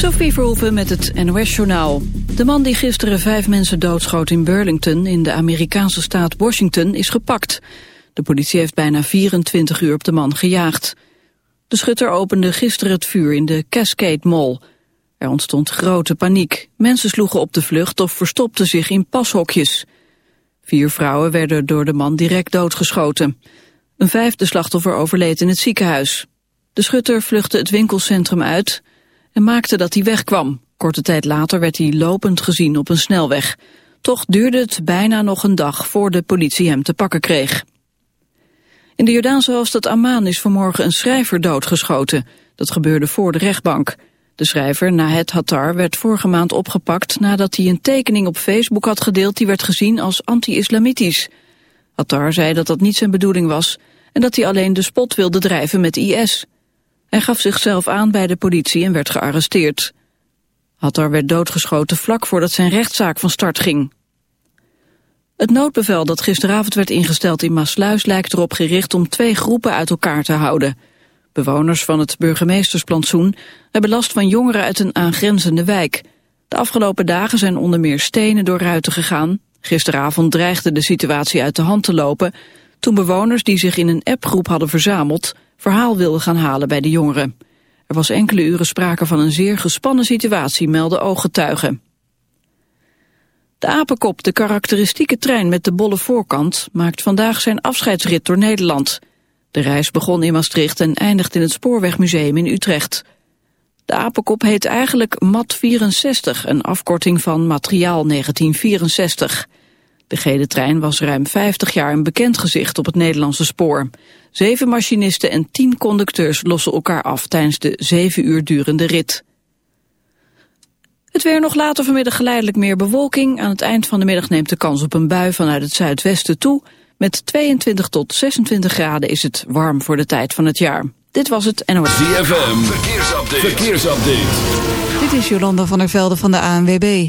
Sophie Verhoeven met het NOS-journaal. De man die gisteren vijf mensen doodschoot in Burlington... in de Amerikaanse staat Washington, is gepakt. De politie heeft bijna 24 uur op de man gejaagd. De schutter opende gisteren het vuur in de Cascade Mall. Er ontstond grote paniek. Mensen sloegen op de vlucht of verstopten zich in pashokjes. Vier vrouwen werden door de man direct doodgeschoten. Een vijfde slachtoffer overleed in het ziekenhuis. De schutter vluchtte het winkelcentrum uit en maakte dat hij wegkwam. Korte tijd later werd hij lopend gezien op een snelweg. Toch duurde het bijna nog een dag voor de politie hem te pakken kreeg. In de Jordaanse hoofdstad Amman is vanmorgen een schrijver doodgeschoten. Dat gebeurde voor de rechtbank. De schrijver Nahed Hattar werd vorige maand opgepakt nadat hij een tekening op Facebook had gedeeld die werd gezien als anti-islamitisch. Hattar zei dat dat niet zijn bedoeling was en dat hij alleen de spot wilde drijven met IS. Hij gaf zichzelf aan bij de politie en werd gearresteerd. Hattar werd doodgeschoten vlak voordat zijn rechtszaak van start ging. Het noodbevel dat gisteravond werd ingesteld in Maasluis lijkt erop gericht om twee groepen uit elkaar te houden. Bewoners van het burgemeestersplantsoen hebben last van jongeren uit een aangrenzende wijk. De afgelopen dagen zijn onder meer stenen door ruiten gegaan. Gisteravond dreigde de situatie uit de hand te lopen toen bewoners die zich in een appgroep hadden verzameld verhaal wilden gaan halen bij de jongeren. Er was enkele uren sprake van een zeer gespannen situatie, melden ooggetuigen. De Apenkop, de karakteristieke trein met de bolle voorkant, maakt vandaag zijn afscheidsrit door Nederland. De reis begon in Maastricht en eindigt in het Spoorwegmuseum in Utrecht. De Apenkop heet eigenlijk MAT 64, een afkorting van Materiaal 1964. De gele trein was ruim 50 jaar een bekend gezicht op het Nederlandse spoor. Zeven machinisten en tien conducteurs lossen elkaar af tijdens de zeven uur durende rit. Het weer nog later vanmiddag geleidelijk meer bewolking. Aan het eind van de middag neemt de kans op een bui vanuit het zuidwesten toe. Met 22 tot 26 graden is het warm voor de tijd van het jaar. Dit was het NOS. ZFM, verkeersupdate. verkeersupdate. Dit is Jolanda van der Velde van de ANWB.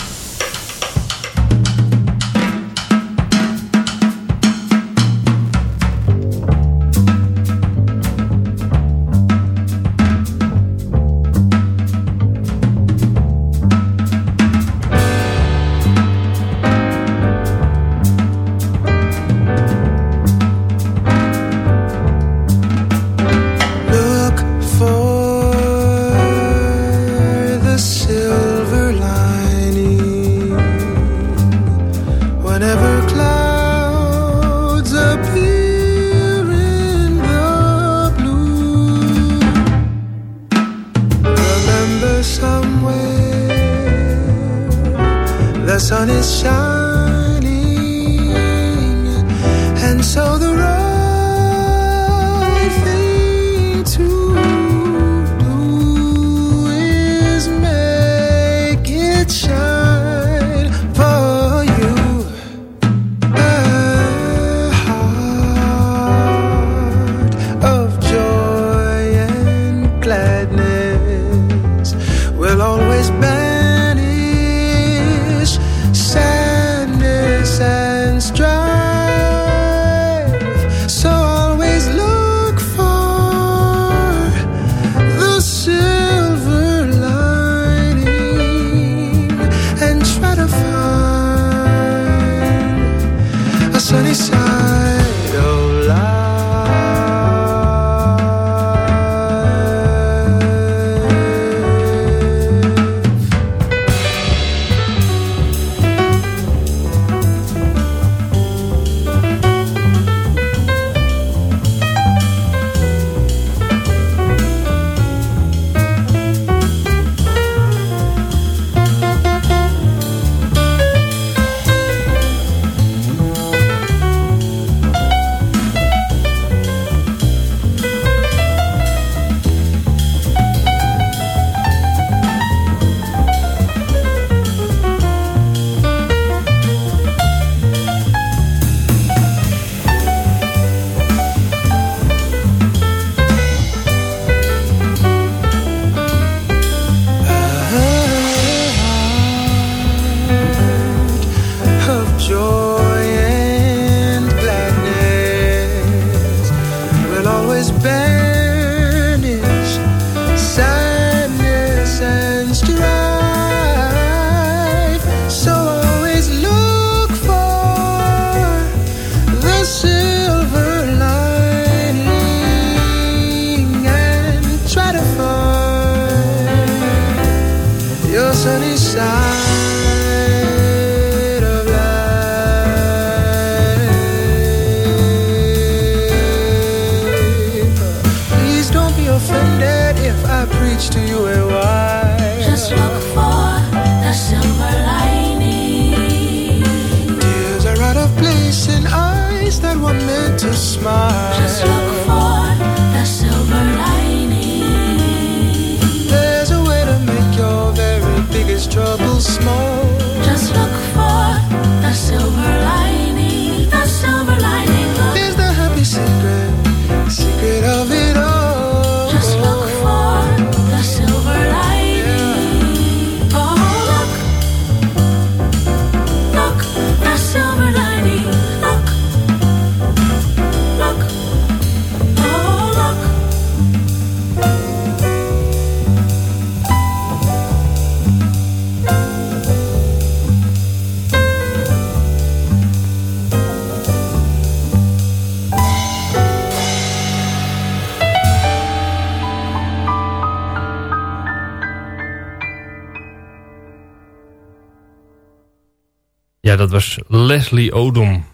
Ja, dat was Leslie Odom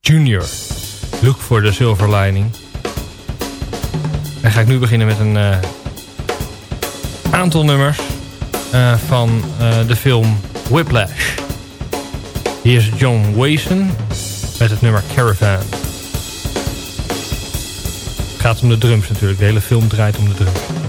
Jr. Look for the Silver Lining. Dan ga ik nu beginnen met een eh, aantal nummers eh, van eh, de film Whiplash. Hier is John Wason met het nummer Caravan. Het gaat om de drums natuurlijk. De hele film draait om de drums.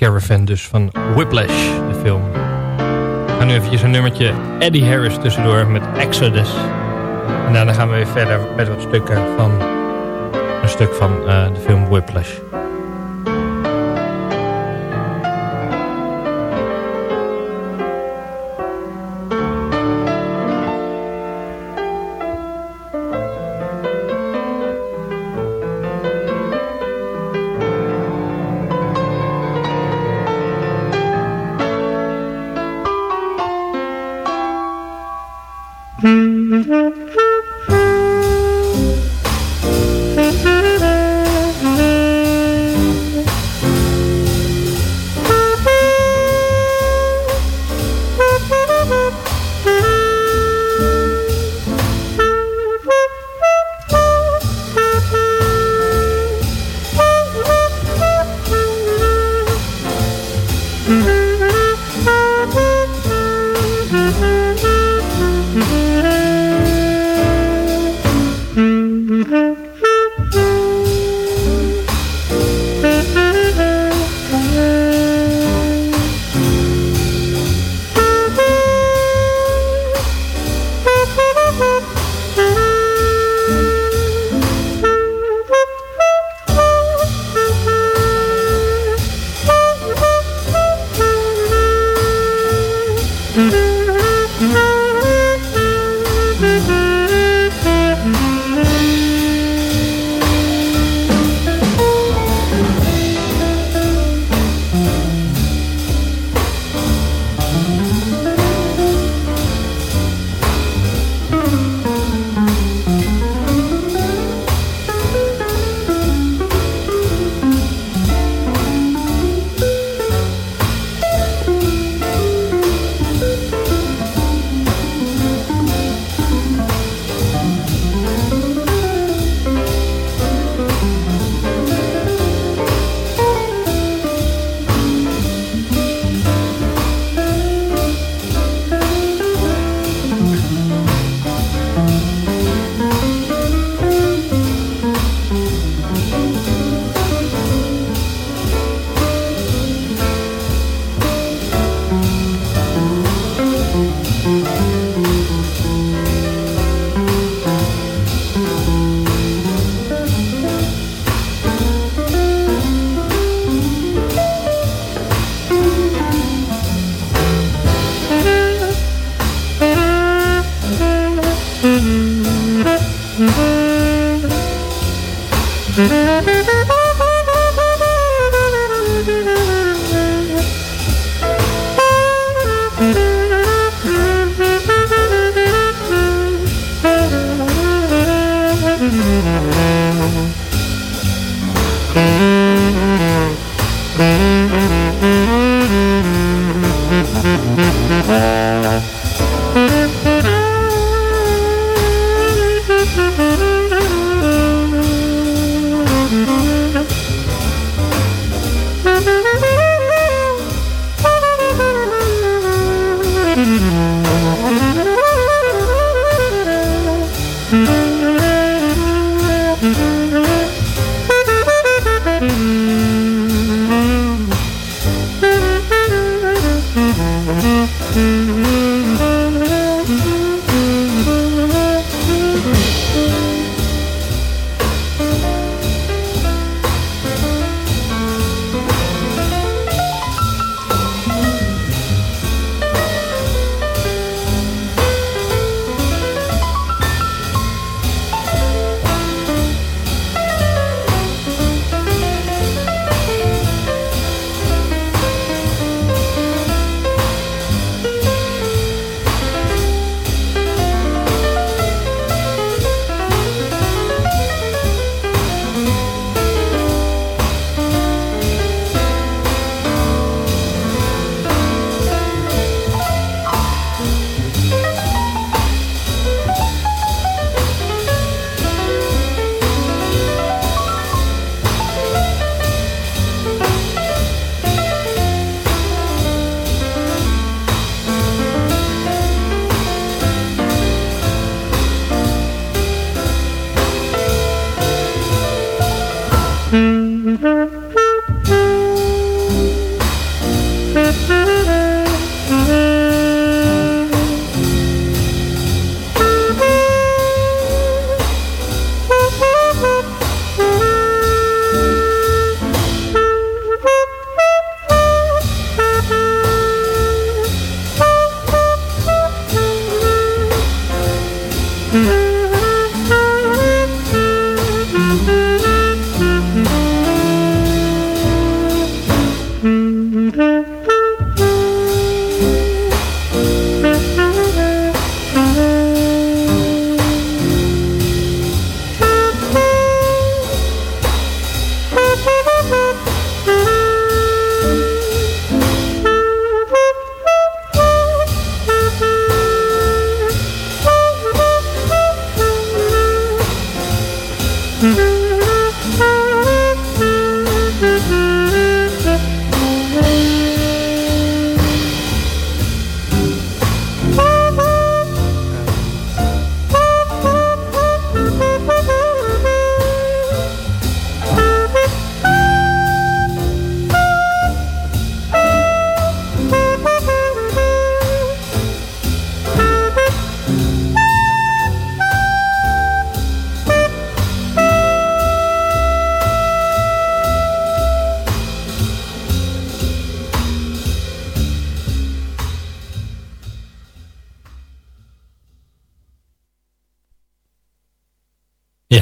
Caravan dus van Whiplash, de film. We gaan nu eventjes een nummertje Eddie Harris tussendoor met Exodus. En daarna gaan we weer verder met wat stukken van een stuk van uh, de film Whiplash.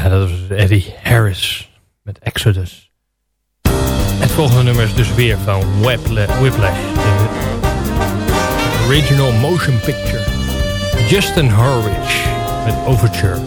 Ja, dat was Eddie Harris met Exodus. Het volgende nummer is dus weer van Whiplash. Original Motion Picture. Justin Horwich met Overture.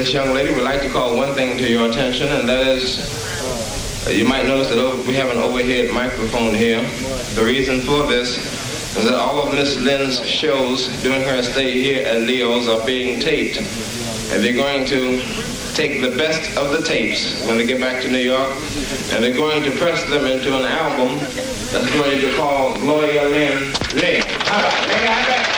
This young lady, we'd like to call one thing to your attention, and that is, uh, you might notice that we have an overhead microphone here. The reason for this is that all of Miss Lynn's shows during her stay here at Leo's are being taped. And they're going to take the best of the tapes when they get back to New York, and they're going to press them into an album that's going to be called Gloria Lynn Lynn. All right,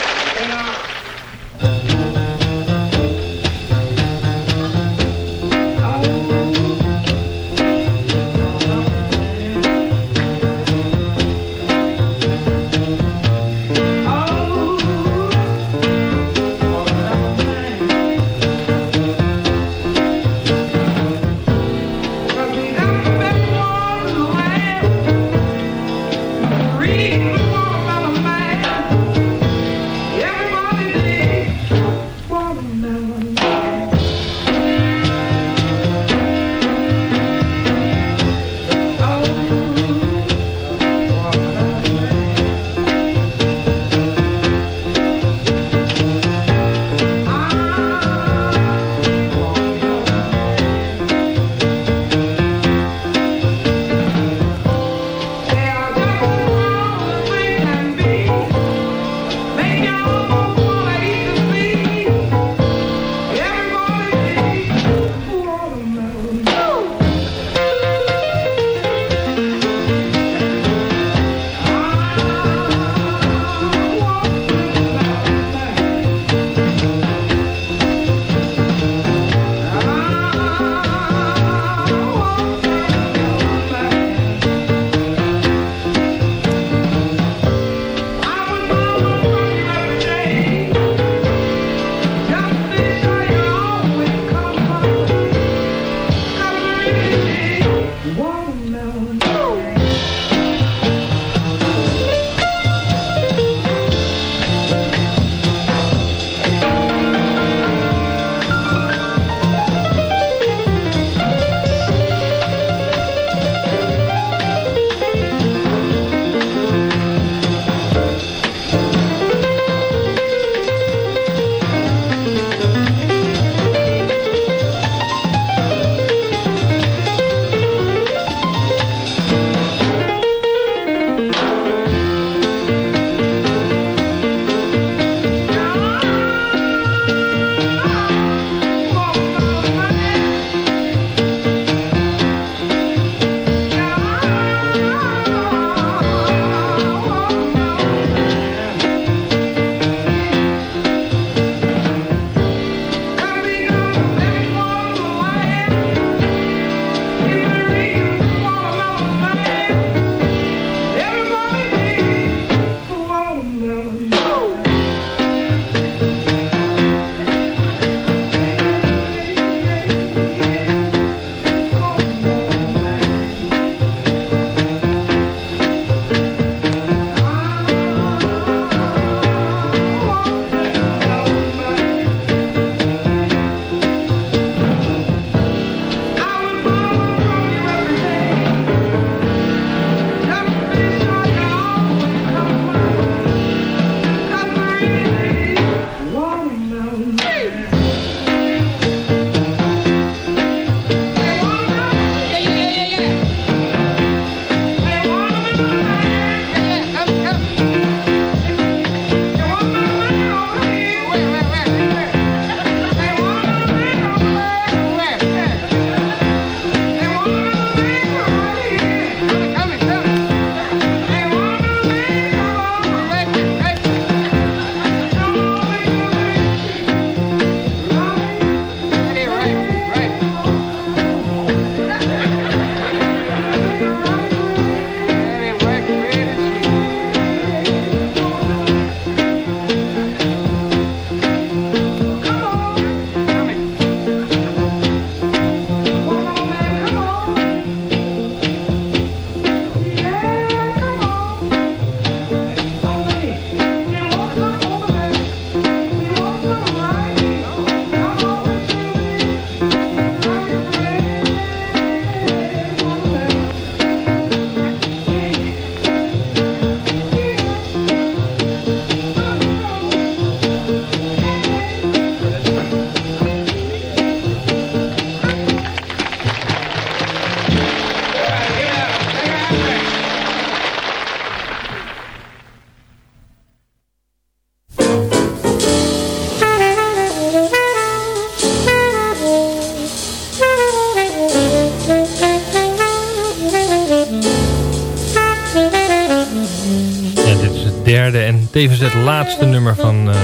tevens het laatste nummer van uh, uh,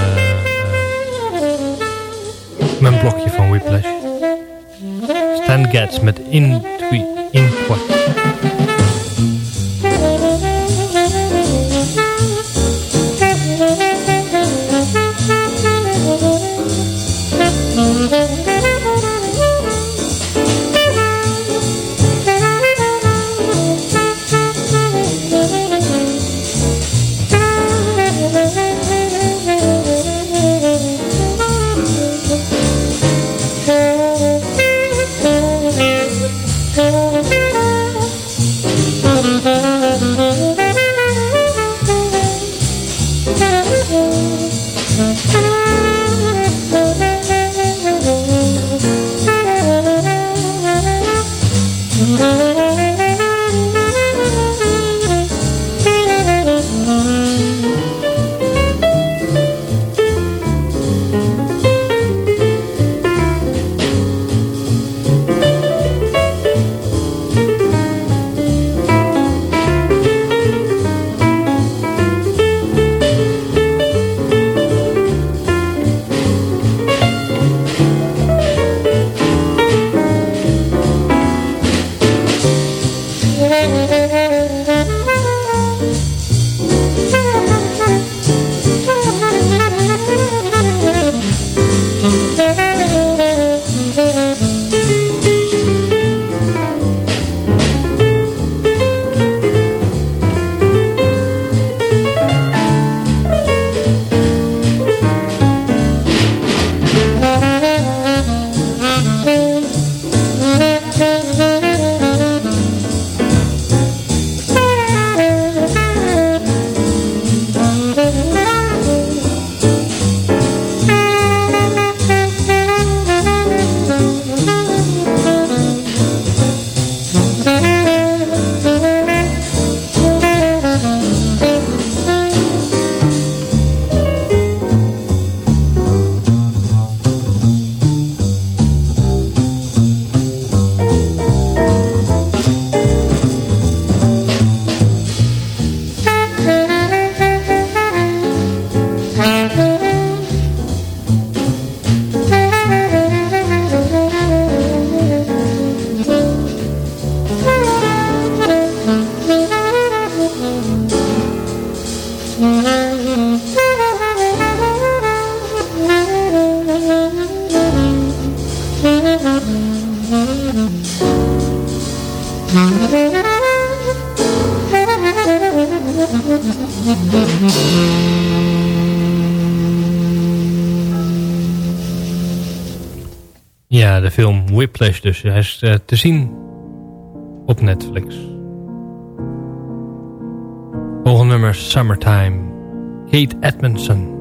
mijn blokje van Whiplash. Stan Getz met In Ja, de film Whiplash dus. Hij is uh, te zien op Netflix. Volgende nummer Summertime. Kate Edmondson.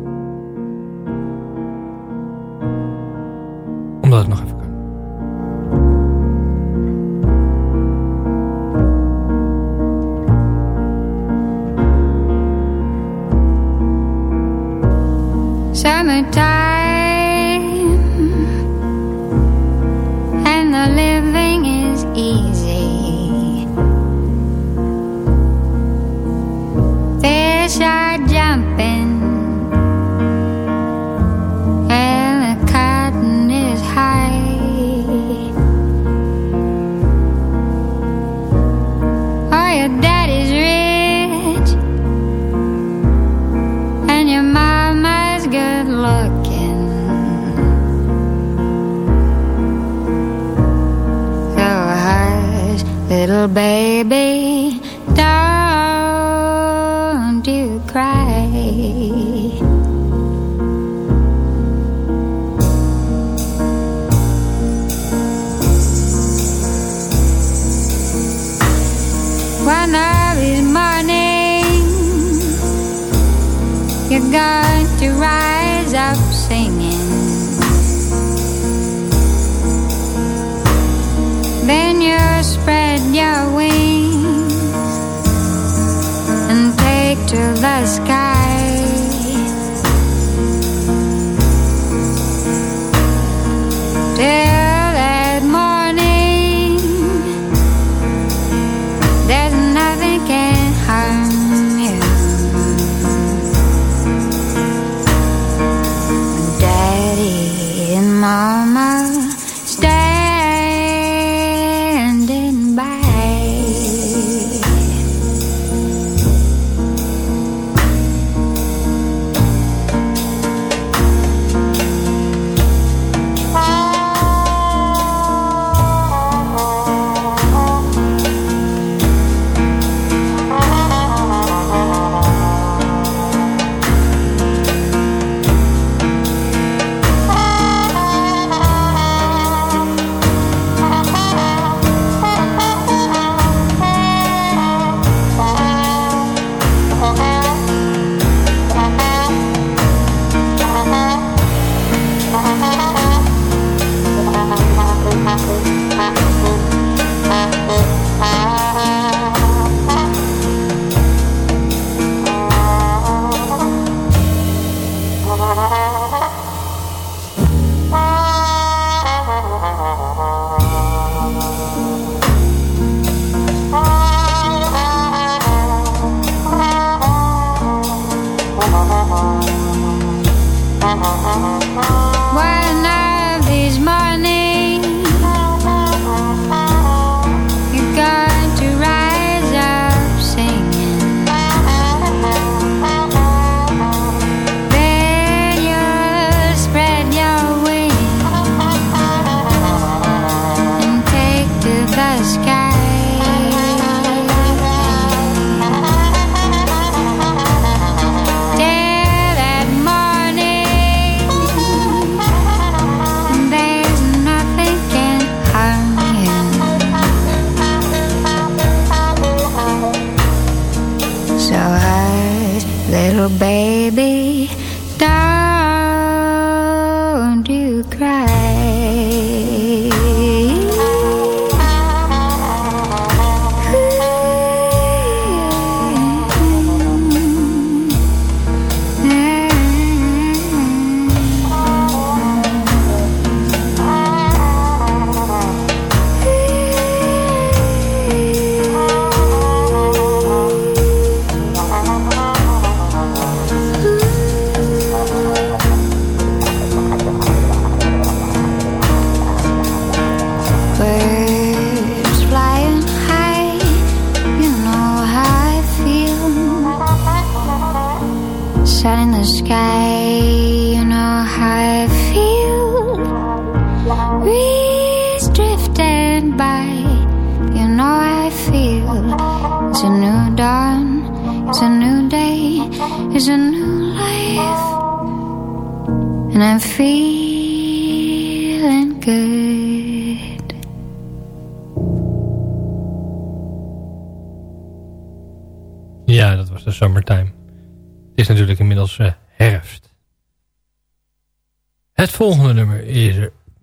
Volgende nummer is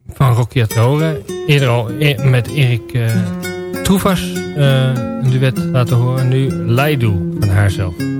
van Rocky Atore. Eerder al e- met Erik eh Troevas eh, een duet laten horen. Nu Leidu van haarzelf.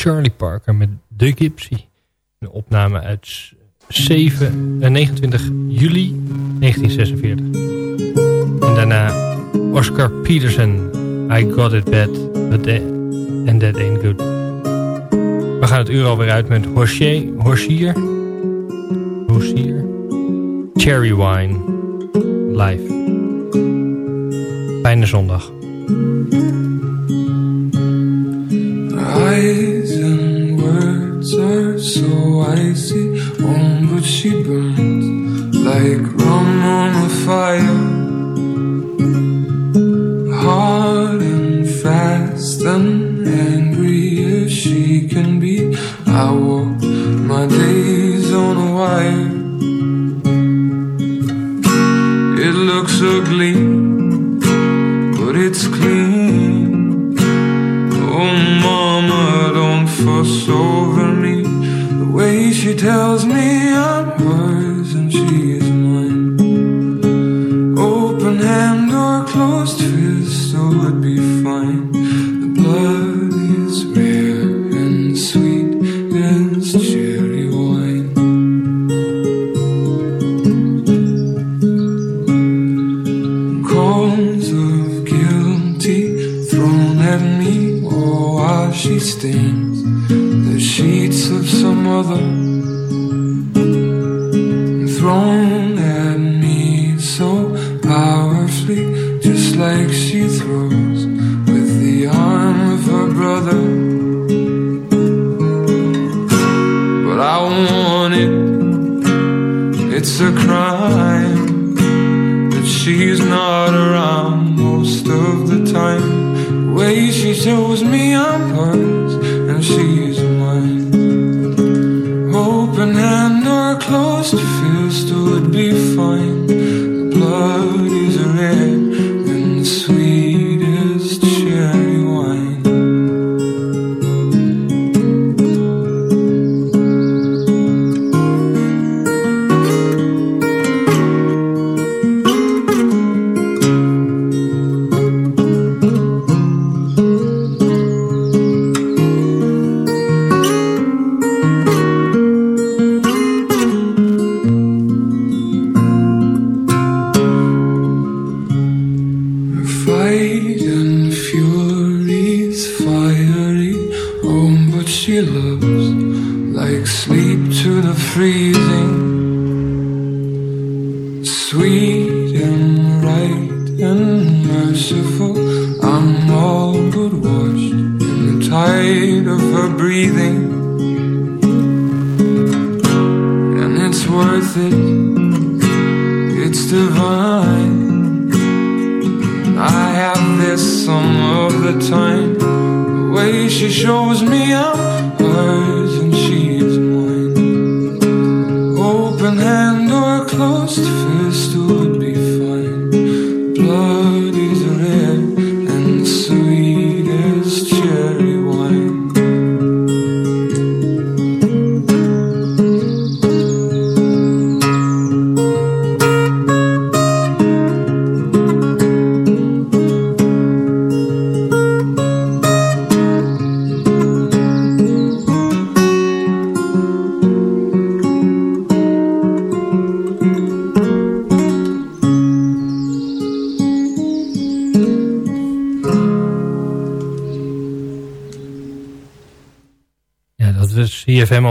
Charlie Parker met The Gypsy. Een opname uit 7, 29 eh, juli 1946. En daarna Oscar Peterson, I Got It Bad, but that, and That Ain't Good. We gaan het uur alweer uit met Horsier, Horsier, Horsier, Cherry Wine, live. Fijne zondag. I I see on but she burns? Like